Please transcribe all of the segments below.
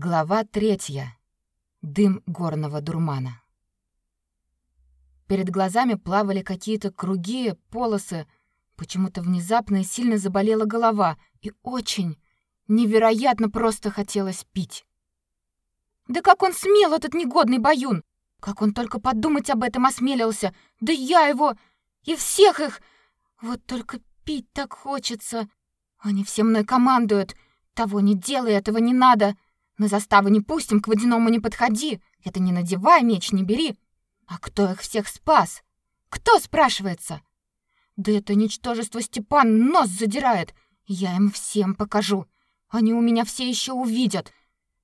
Глава третья. Дым горного дурмана. Перед глазами плавали какие-то круги, полосы. Почему-то внезапно и сильно заболела голова, и очень, невероятно просто хотелось пить. Да как он смел, этот негодный баюн! Как он только подумать об этом осмелился! Да я его и всех их! Вот только пить так хочется. Они все мной командуют. Того не делай, этого не надо. На заставу не пустим, к водяному не подходи. Это не надевай, меч не бери. А кто их всех спас? Кто, спрашивается? Да это ничтожество Степан нос задирает. Я им всем покажу. Они у меня все еще увидят.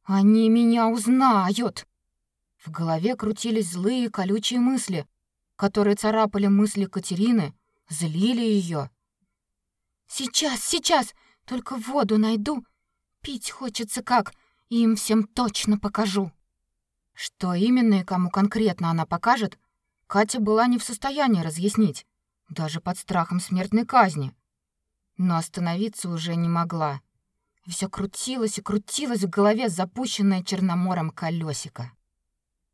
Они меня узнают. В голове крутились злые колючие мысли, которые царапали мысли Катерины, злили ее. Сейчас, сейчас, только воду найду. Пить хочется как им всем точно покажу. Что именно и кому конкретно она покажет, Катя была не в состоянии разъяснить, даже под страхом смертной казни. Но остановиться уже не могла. Все крутилось и крутилось в голове запущенное Черномором колесико.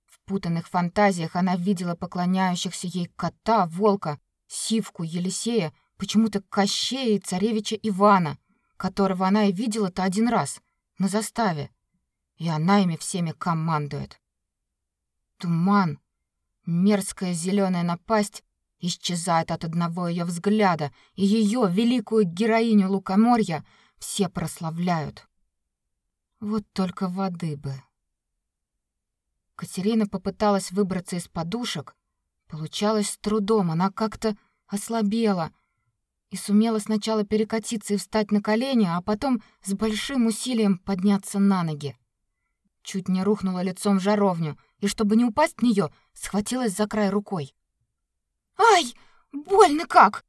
В путанных фантазиях она видела поклоняющихся ей кота, волка, сивку, Елисея, почему-то Кощея и царевича Ивана, которого она и видела-то один раз, на заставе, и она ими всеми командует. Туман, мерзкая зеленая напасть, исчезает от одного ее взгляда, и ее великую героиню лукоморья все прославляют. Вот только воды бы. Катерина попыталась выбраться из подушек, получалось с трудом, она как-то ослабела и сумела сначала перекатиться и встать на колени, а потом с большим усилием подняться на ноги. Чуть не рухнула лицом в жаровню, и чтобы не упасть в нее, схватилась за край рукой. «Ай, больно как!»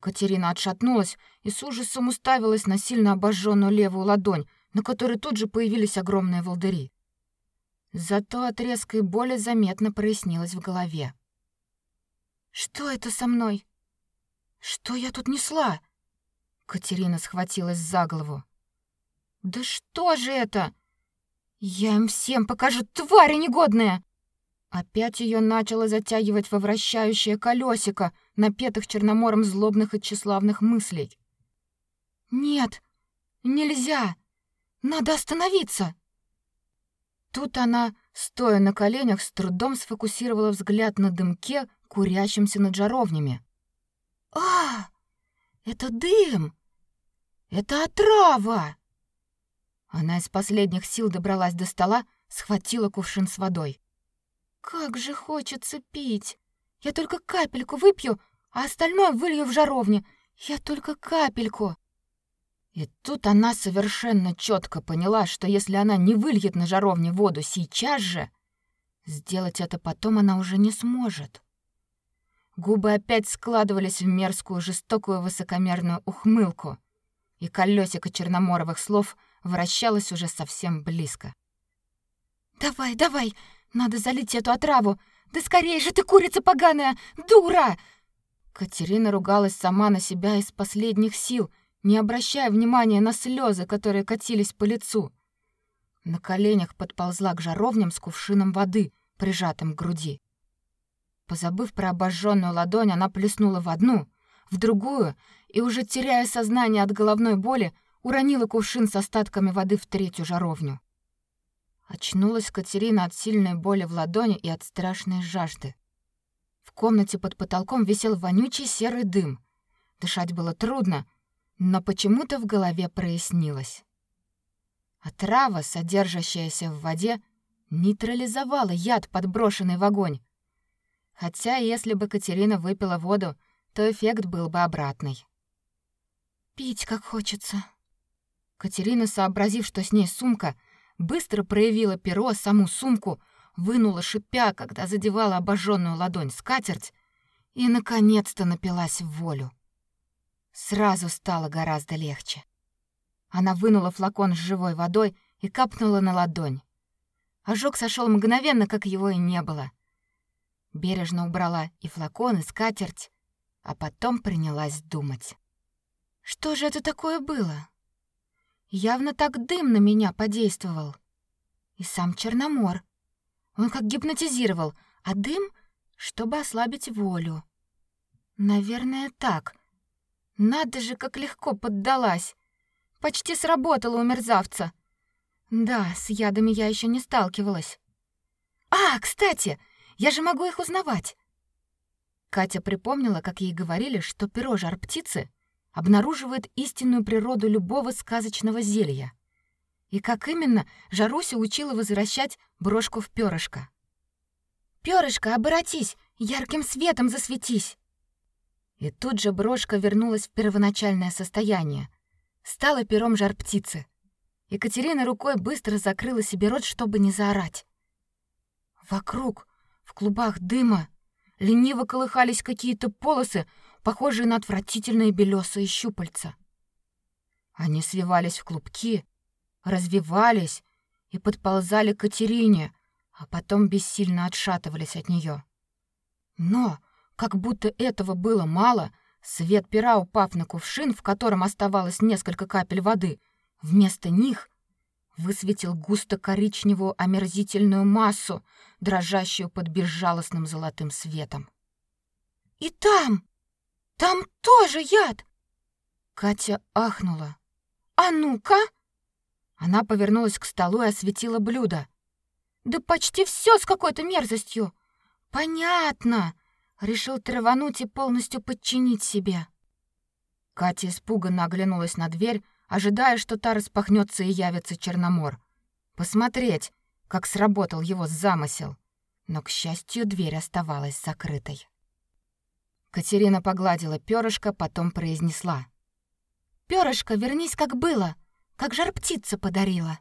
Катерина отшатнулась и с ужасом уставилась на сильно обожженную левую ладонь, на которой тут же появились огромные волдыри. Зато от резкой боли заметно прояснилось в голове. «Что это со мной? Что я тут несла?» Катерина схватилась за голову. «Да что же это? Я им всем покажу, твари негодные!» Опять ее начало затягивать во вращающее колесико, напетых Черномором злобных и тщеславных мыслей. «Нет, нельзя! Надо остановиться!» Тут она, стоя на коленях, с трудом сфокусировала взгляд на дымке, курящемся над жаровнями. «А, это дым! Это отрава!» Она из последних сил добралась до стола, схватила кувшин с водой. Как же хочется пить. Я только капельку выпью, а остальное вылью в жаровню. Я только капельку. И тут она совершенно четко поняла, что если она не выльет на жаровне воду сейчас же, сделать это потом она уже не сможет. Губы опять складывались в мерзкую, жестокую, высокомерную ухмылку, и колесико черноморовых слов — вращалась уже совсем близко. «Давай, давай, надо залить эту отраву! Да скорее же ты, курица поганая! Дура!» Катерина ругалась сама на себя из последних сил, не обращая внимания на слезы, которые катились по лицу. На коленях подползла к жаровням с кувшином воды, прижатым к груди. Позабыв про обожженную ладонь, она плеснула в одну, в другую и, уже теряя сознание от головной боли, уронила кувшин с остатками воды в третью жаровню. Очнулась Катерина от сильной боли в ладони и от страшной жажды. В комнате под потолком висел вонючий серый дым. Дышать было трудно, но почему-то в голове прояснилось. Отрава, содержащаяся в воде, нейтрализовала яд, подброшенный в огонь. Хотя если бы Катерина выпила воду, то эффект был бы обратный. «Пить как хочется», Катерина, сообразив, что с ней сумка, быстро проявила перо, саму сумку, вынула шипя, когда задевала обожженную ладонь скатерть, и, наконец-то, напилась в волю. Сразу стало гораздо легче. Она вынула флакон с живой водой и капнула на ладонь. Ожог сошел мгновенно, как его и не было. Бережно убрала и флакон, и скатерть, а потом принялась думать. Что же это такое было? Явно так дым на меня подействовал. и сам Черномор. Он как гипнотизировал, а дым, чтобы ослабить волю. Наверное, так. Надо же, как легко поддалась. Почти сработало у мерзавца. Да, с ядами я еще не сталкивалась. А, кстати, я же могу их узнавать. Катя припомнила, как ей говорили, что перо жар-птицы обнаруживает истинную природу любого сказочного зелья. И как именно Жаруся учила возвращать брошку в перышко. «Перышко, оборотись, ярким светом засветись!» И тут же брошка вернулась в первоначальное состояние — стала пером жар-птицы. Екатерина рукой быстро закрыла себе рот, чтобы не заорать. Вокруг, в клубах дыма, лениво колыхались какие-то полосы, похожие на отвратительные белесые щупальца. Они свивались в клубки, развивались и подползали к Катерине, а потом бессильно отшатывались от нее. Но, как будто этого было мало, Свет пера, упав на кувшин, в котором оставалось несколько капель воды, вместо них высветил густо-коричневую омерзительную массу, дрожащую под безжалостным золотым светом. «И там! Там тоже яд!» Катя ахнула. «А ну-ка!» Она повернулась к столу и осветила блюдо. «Да почти все с какой-то мерзостью! Понятно! Решил травануть и полностью подчинить себе. Катя испуганно оглянулась на дверь, ожидая, что та распахнется и явится Черномор. Посмотреть, как сработал его замысел. Но, к счастью, дверь оставалась закрытой. Катерина погладила перышко, потом произнесла. «Перышко, вернись, как было, как жар-птица подарила».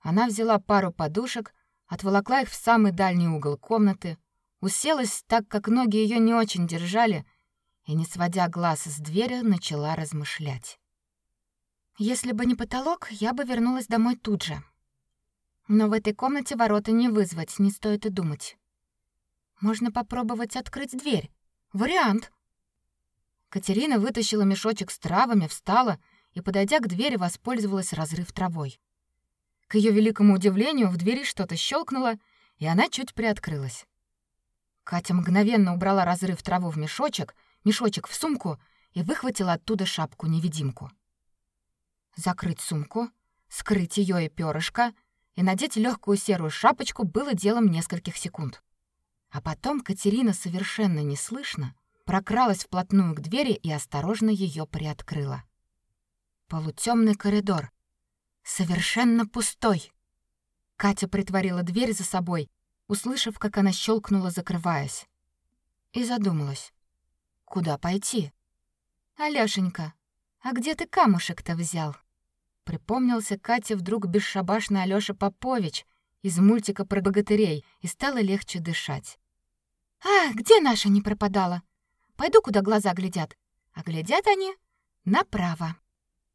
Она взяла пару подушек, отволокла их в самый дальний угол комнаты, уселась так, как ноги ее не очень держали, и, не сводя глаз с двери, начала размышлять. Если бы не потолок, я бы вернулась домой тут же. Но в этой комнате ворота не вызвать, не стоит и думать. Можно попробовать открыть дверь. Вариант. Катерина вытащила мешочек с травами, встала и, подойдя к двери, воспользовалась разрыв травой. К ее великому удивлению, в двери что-то щелкнуло, и она чуть приоткрылась. Катя мгновенно убрала разрыв траву в мешочек, мешочек в сумку и выхватила оттуда шапку-невидимку. Закрыть сумку, скрыть ее и перышко и надеть легкую серую шапочку было делом нескольких секунд. А потом Катерина совершенно неслышно прокралась вплотную к двери и осторожно ее приоткрыла. Полутемный коридор, совершенно пустой. Катя притворила дверь за собой услышав, как она щелкнула, закрываясь. И задумалась. Куда пойти? Алёшенька, а где ты камушек-то взял? Припомнился Кате вдруг бесшабашный Алёша Попович из мультика про богатырей, и стало легче дышать. А, где наша не пропадала? Пойду, куда глаза глядят. А глядят они направо.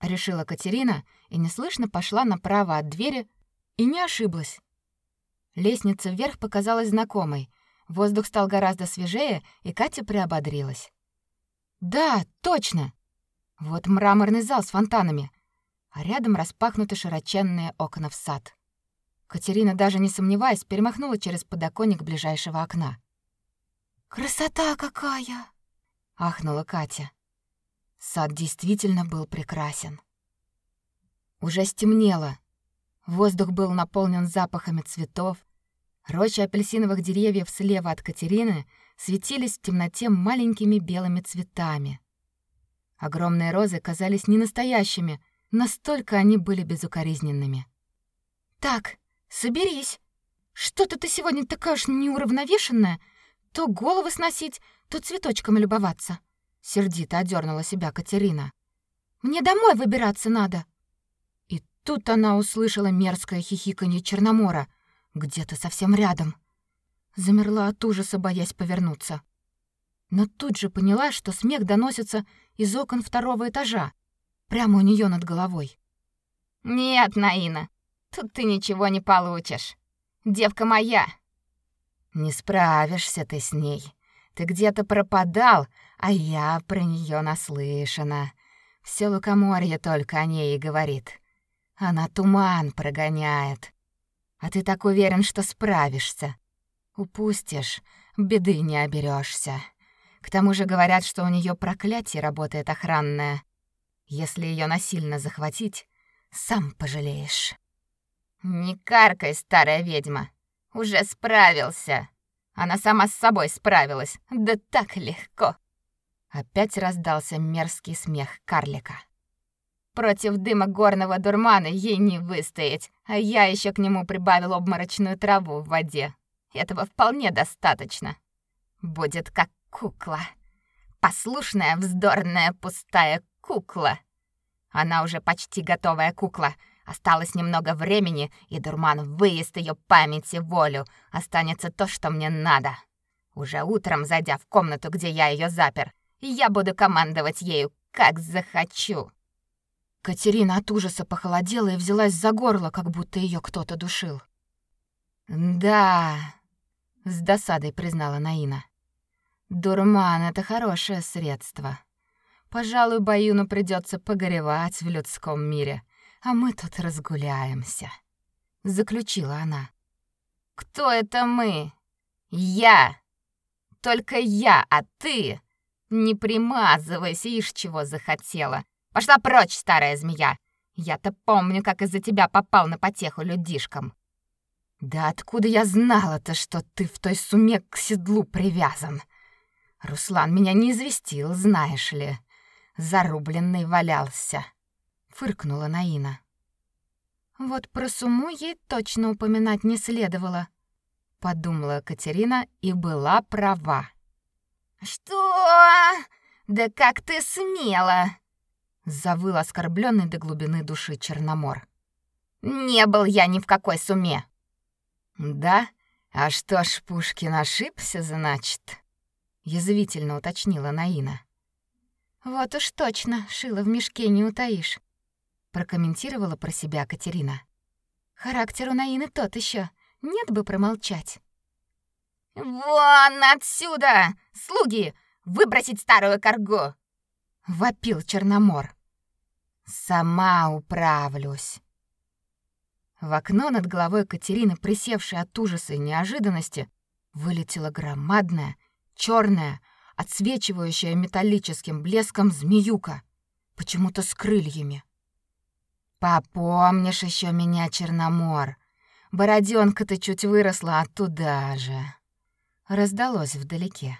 Решила Катерина и неслышно пошла направо от двери и не ошиблась. Лестница вверх показалась знакомой. Воздух стал гораздо свежее, и Катя приободрилась. Да, точно. Вот мраморный зал с фонтанами, а рядом распахнуты широченные окна в сад. Катерина, даже не сомневаясь, перемахнула через подоконник ближайшего окна. «Красота какая!» — ахнула Катя. Сад действительно был прекрасен. Уже стемнело. Воздух был наполнен запахами цветов, Рощи апельсиновых деревьев слева от Катерины светились в темноте маленькими белыми цветами. Огромные розы казались не настоящими, настолько они были безукоризненными. «Так, соберись. Что-то ты сегодня такая уж неуравновешенная. То головы сносить, то цветочками любоваться». Сердито одернула себя Катерина. «Мне домой выбираться надо». И тут она услышала мерзкое хихиканье Черномора — где-то совсем рядом. Замерла от ужаса, боясь повернуться. Но тут же поняла, что смех доносится из окон второго этажа, прямо у нее над головой. «Нет, Наина, тут ты ничего не получишь. Девка моя». «Не справишься ты с ней. Ты где-то пропадал, а я про нее наслышана. Все лукоморье только о ней и говорит. Она туман прогоняет. А ты так уверен, что справишься. Упустишь, беды не оберешься. К тому же говорят, что у нее проклятие работает охранное. Если ее насильно захватить, сам пожалеешь. Не каркай, старая ведьма. Уже справился. Она сама с собой справилась. Да так легко. Опять раздался мерзкий смех карлика. Против дыма горного дурмана ей не выстоять, а я еще к нему прибавил обморочную траву в воде. Этого вполне достаточно. Будет как кукла. Послушная, вздорная, пустая кукла. Она уже почти готовая кукла. Осталось немного времени, и дурман выест ее память и волю. Останется то, что мне надо. Уже утром, зайдя в комнату, где я ее запер, я буду командовать ею, как захочу. Катерина от ужаса похолодела и взялась за горло, как будто ее кто-то душил. «Да», — с досадой признала Наина. «Дурман — это хорошее средство. Пожалуй, Баюну придется погоревать в людском мире, а мы тут разгуляемся», — заключила она. «Кто это мы? Я! Только я, а ты? Не примазывайся, ишь чего захотела. Пошла прочь, старая змея. Я-то помню, как из-за тебя попал на потеху людишкам. Да откуда я знала-то, что ты в той суме к седлу привязан? Руслан меня не известил, знаешь ли. Зарубленный валялся. Фыркнула Наина. Вот про суму ей точно упоминать не следовало, подумала Катерина и была права. Что? Да как ты смела? завыл оскорбленный до глубины души Черномор. Не был я ни в какой суме. Да? А что ж, Пушкин ошибся, значит? язвительно уточнила Наина. Вот уж точно, шила в мешке не утаишь, прокомментировала про себя Катерина. Характер у Наины тот еще, нет бы промолчать. Вон отсюда, слуги, выбросить старую коргу, вопил Черномор. Сама управлюсь. В окно над головой Катерины, присевшей от ужаса и неожиданности, вылетела громадная, черная, отсвечивающая металлическим блеском змеюка, почему-то с крыльями. Попомнишь еще меня, Черномор? Бороденка-то чуть выросла оттуда же. Раздалось вдалеке.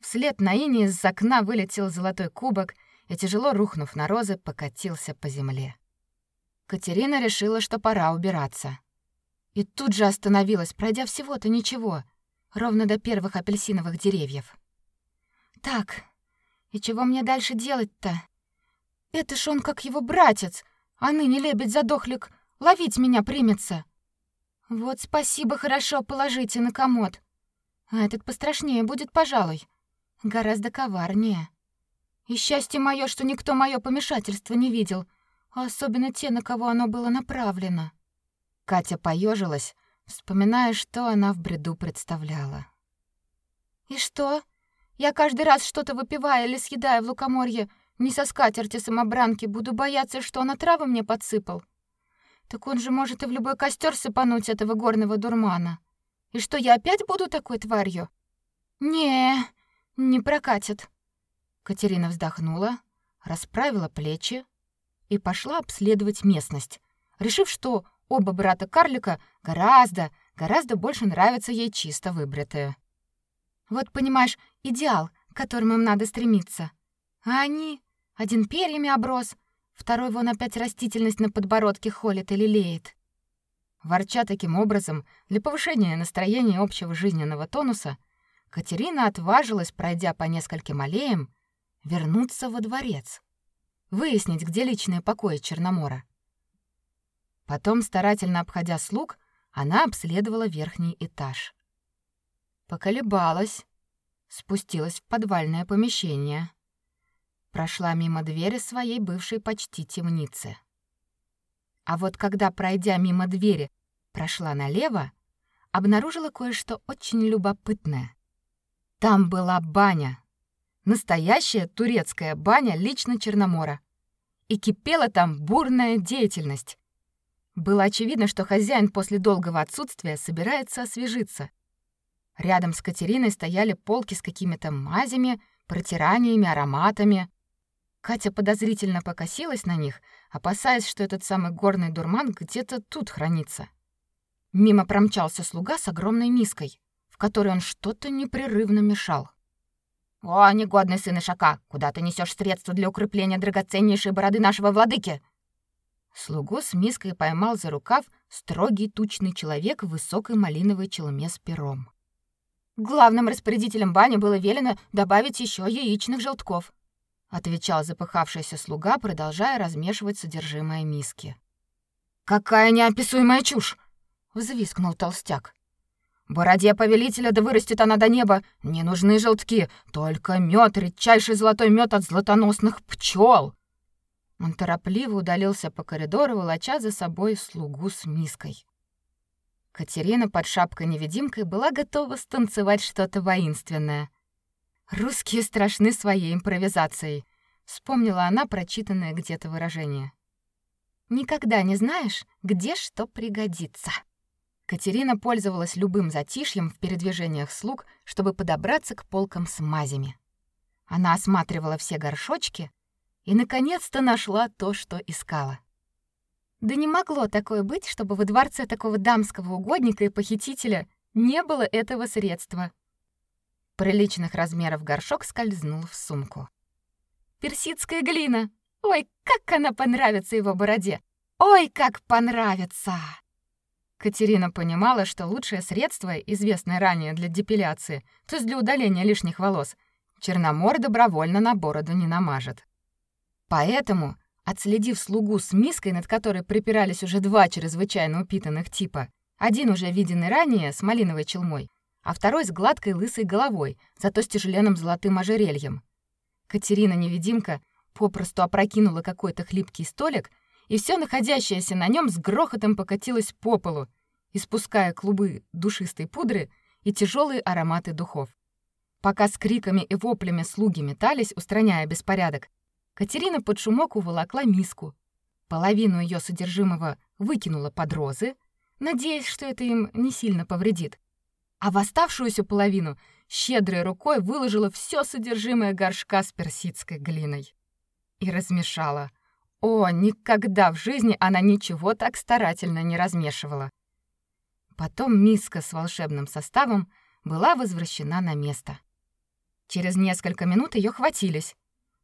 Вслед на Ине из окна вылетел золотой кубок и, тяжело рухнув на розы, покатился по земле. Катерина решила, что пора убираться. И тут же остановилась, пройдя всего-то ничего, ровно до первых апельсиновых деревьев. Так, и чего мне дальше делать-то? Это ж он как его братец, а ныне лебедь-задохлик ловить меня примется. Вот спасибо, хорошо положите на комод. А этот пострашнее будет, пожалуй. Гораздо коварнее. И счастье мое, что никто мое помешательство не видел, а особенно те, на кого оно было направлено. Катя поежилась, вспоминая, что она в бреду представляла. И что? Я каждый раз что-то выпивая или съедая в лукоморье, не со скатерти самобранки, буду бояться, что он отравы мне подсыпал. Так он же может и в любой костер сыпануть этого горного дурмана. И что я опять буду такой тварью? Не, не прокатит. Катерина вздохнула, расправила плечи и пошла обследовать местность, решив, что оба брата-карлика гораздо, гораздо больше нравятся ей чисто выбритые. Вот, понимаешь, идеал, к которому им надо стремиться. А они один перьями оброс, второй вон опять растительность на подбородке холит или лелеет. Ворча таким образом, для повышения настроения общего жизненного тонуса, Катерина отважилась, пройдя по нескольким аллеям, вернуться во дворец, выяснить, где личные покои Черномора. Потом, старательно обходя слуг, она обследовала верхний этаж. Поколебалась, спустилась в подвальное помещение. Прошла мимо двери своей бывшей почти темницы. А вот когда, пройдя мимо двери, прошла налево, обнаружила кое-что очень любопытное. Там была баня. Настоящая турецкая баня лично Черномора. И кипела там бурная деятельность. Было очевидно, что хозяин после долгого отсутствия собирается освежиться. Рядом с Катериной стояли полки с какими-то мазями, протираниями, ароматами. Катя подозрительно покосилась на них, опасаясь, что этот самый горный дурман где-то тут хранится. Мимо промчался слуга с огромной миской, в которой он что-то непрерывно мешал. «О, негодный сын Ишака, куда ты несешь средства для укрепления драгоценнейшей бороды нашего владыки?» Слугу с миской поймал за рукав строгий тучный человек в высокой малиновой челме с пером. Главным распорядителем бани было велено добавить еще яичных желтков, отвечал запыхавшийся слуга, продолжая размешивать содержимое миски. Какая неописуемая чушь, взвизгнул толстяк. Бороде повелителя да вырастет она до неба. Не нужны желтки, только мед, редчайший золотой мед от златоносных пчел. Он торопливо удалился по коридору, волоча за собой слугу с миской. Катерина под шапкой-невидимкой была готова станцевать что-то воинственное. «Русские страшны своей импровизацией», — вспомнила она прочитанное где-то выражение. «Никогда не знаешь, где что пригодится». Катерина пользовалась любым затишьем в передвижениях слуг, чтобы подобраться к полкам с мазями. Она осматривала все горшочки, и наконец-то нашла то, что искала. Да не могло такое быть, чтобы во дворце такого дамского угодника и похитителя не было этого средства. Приличных размеров горшок скользнул в сумку. Персидская глина. Ой, как она понравится его бороде. Ой, как понравится. Катерина понимала, что лучшее средство, известное ранее для депиляции, то есть для удаления лишних волос, Черномор добровольно на бороду не намажет. Поэтому, отследив слугу с миской, над которой припирались уже два чрезвычайно упитанных типа, один уже виденный ранее с малиновой челмой, а второй с гладкой лысой головой, зато с тяжеленным золотым ожерельем. Катерина-невидимка попросту опрокинула какой-то хлипкий столик, и все находящееся на нем с грохотом покатилось по полу, испуская клубы душистой пудры и тяжелые ароматы духов. Пока с криками и воплями слуги метались, устраняя беспорядок, Катерина под шумок уволокла миску. Половину ее содержимого выкинула под розы, надеясь, что это им не сильно повредит. А в оставшуюся половину щедрой рукой выложила все содержимое горшка с персидской глиной. И размешала. О, никогда в жизни она ничего так старательно не размешивала. Потом миска с волшебным составом была возвращена на место. Через несколько минут ее хватились,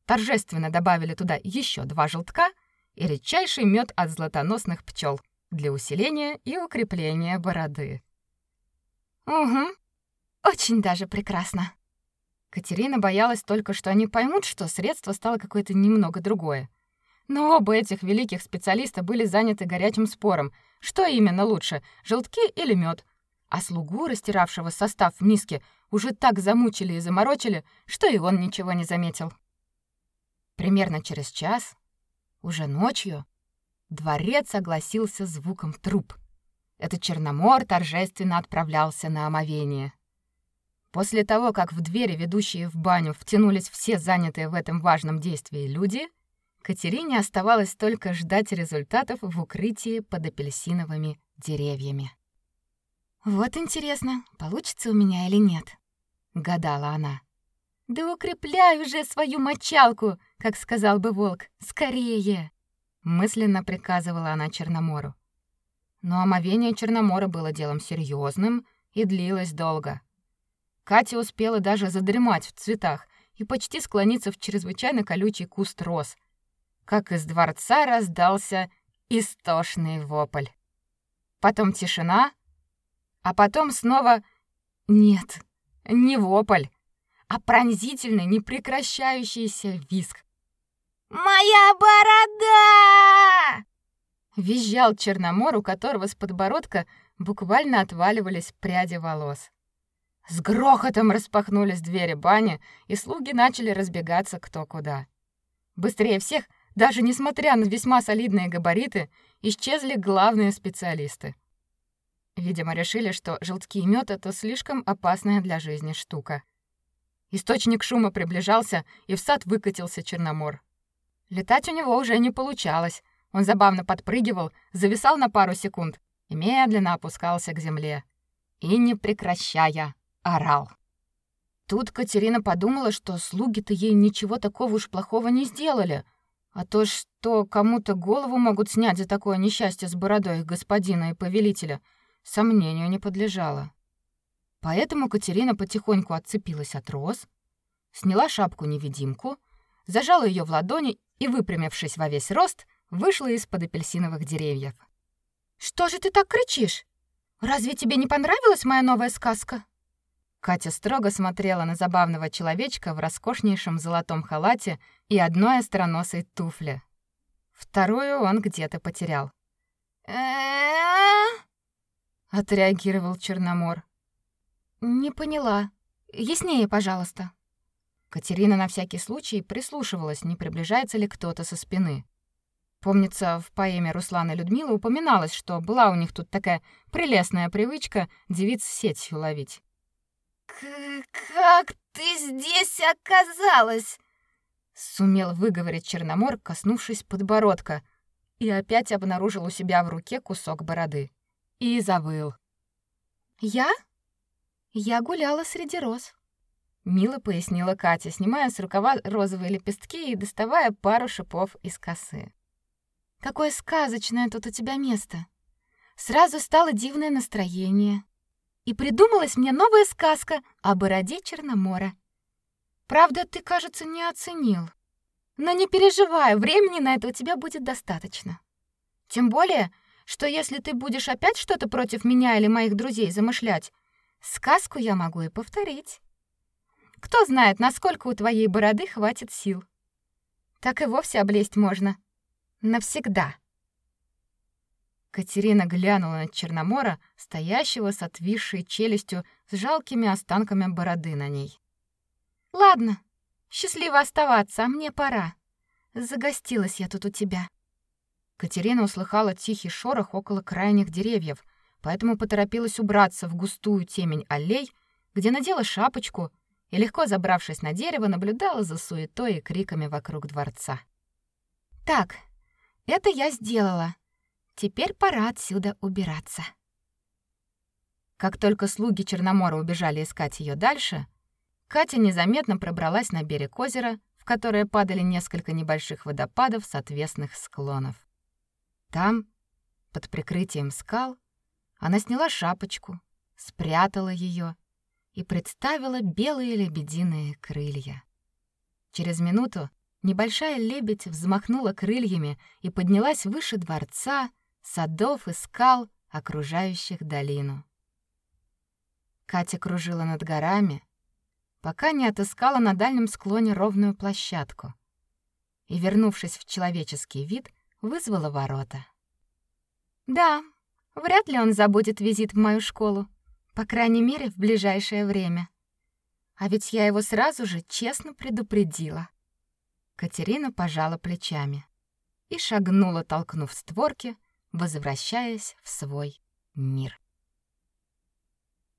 торжественно добавили туда еще два желтка и редчайший мед от златоносных пчел для усиления и укрепления бороды. Угу. Очень даже прекрасно. Катерина боялась только, что они поймут, что средство стало какое-то немного другое. Но оба этих великих специалиста были заняты горячим спором, что именно лучше, желтки или мед. А слугу, растиравшего состав в миске, уже так замучили и заморочили, что и он ничего не заметил. Примерно через час, уже ночью, дворец огласился звуком труб. Этот Черномор торжественно отправлялся на омовение. После того, как в двери, ведущие в баню, втянулись все занятые в этом важном действии люди, Катерине оставалось только ждать результатов в укрытии под апельсиновыми деревьями. «Вот интересно, получится у меня или нет?» — гадала она. «Да укрепляй уже свою мочалку!» как сказал бы волк. «Скорее!» Мысленно приказывала она Черномору. Но омовение Черномора было делом серьезным и длилось долго. Катя успела даже задремать в цветах и почти склониться в чрезвычайно колючий куст роз, как из дворца раздался истошный вопль. Потом тишина, а потом снова... Нет, не вопль, а пронзительный, непрекращающийся визг. «Моя борода!» Визжал Черномор, у которого с подбородка буквально отваливались пряди волос. С грохотом распахнулись двери бани, и слуги начали разбегаться кто куда. Быстрее всех, даже несмотря на весьма солидные габариты, исчезли главные специалисты. Видимо, решили, что желтки мёд — это слишком опасная для жизни штука. Источник шума приближался, и в сад выкатился Черномор. Летать у него уже не получалось. Он забавно подпрыгивал, зависал на пару секунд и медленно опускался к земле. И, не прекращая, орал. Тут Катерина подумала, что слуги-то ей ничего такого уж плохого не сделали, а то, что кому-то голову могут снять за такое несчастье с бородой господина и повелителя, сомнению не подлежало. Поэтому Катерина потихоньку отцепилась от роз, сняла шапку-невидимку, зажала ее в ладони и, выпрямившись во весь рост, вышла из-под апельсиновых деревьев. «Что же ты так кричишь? Разве тебе не понравилась моя новая сказка?» Катя строго смотрела на забавного человечка в роскошнейшем золотом халате и одной остроносой туфле. Вторую он где-то потерял. отреагировал Черномор. Не поняла. Яснее, пожалуйста. Катерина на всякий случай прислушивалась, не приближается ли кто-то со спины. Помнится, в поэме Руслана Людмила упоминалось, что была у них тут такая прелестная привычка девиц сетью ловить. «Как ты здесь оказалась?» Сумел выговорить Черномор, коснувшись подбородка, и опять обнаружил у себя в руке кусок бороды. И завыл. «Я? Я гуляла среди роз», — мило пояснила Катя, снимая с рукава розовые лепестки и доставая пару шипов из косы. «Какое сказочное тут у тебя место! Сразу стало дивное настроение и придумалась мне новая сказка о бороде Черномора. Правда, ты, кажется, не оценил. Но не переживай, времени на это у тебя будет достаточно. Тем более, что если ты будешь опять что-то против меня или моих друзей замышлять, сказку я могу и повторить. Кто знает, насколько у твоей бороды хватит сил. Так и вовсе облезть можно. Навсегда. Катерина глянула на Черномора, стоящего с отвисшей челюстью с жалкими останками бороды на ней. Ладно, счастливо оставаться, а мне пора. Загостилась я тут у тебя. Катерина услыхала тихий шорох около крайних деревьев, поэтому поторопилась убраться в густую темень аллей, где надела шапочку и легко забравшись на дерево, наблюдала за суетой и криками вокруг дворца. Так, это я сделала. Теперь пора отсюда убираться. Как только слуги Черномора убежали искать ее дальше, Катя незаметно пробралась на берег озера, в которое падали несколько небольших водопадов с отвесных склонов. Там, под прикрытием скал, она сняла шапочку, спрятала ее и представила белые лебединые крылья. Через минуту небольшая лебедь взмахнула крыльями и поднялась выше дворца, садов и скал, окружающих долину. Катя кружила над горами, пока не отыскала на дальнем склоне ровную площадку и, вернувшись в человеческий вид, вызвала ворота. Да, вряд ли он забудет визит в мою школу, по крайней мере, в ближайшее время. А ведь я его сразу же честно предупредила. Катерина пожала плечами и шагнула, толкнув створки, возвращаясь в свой мир.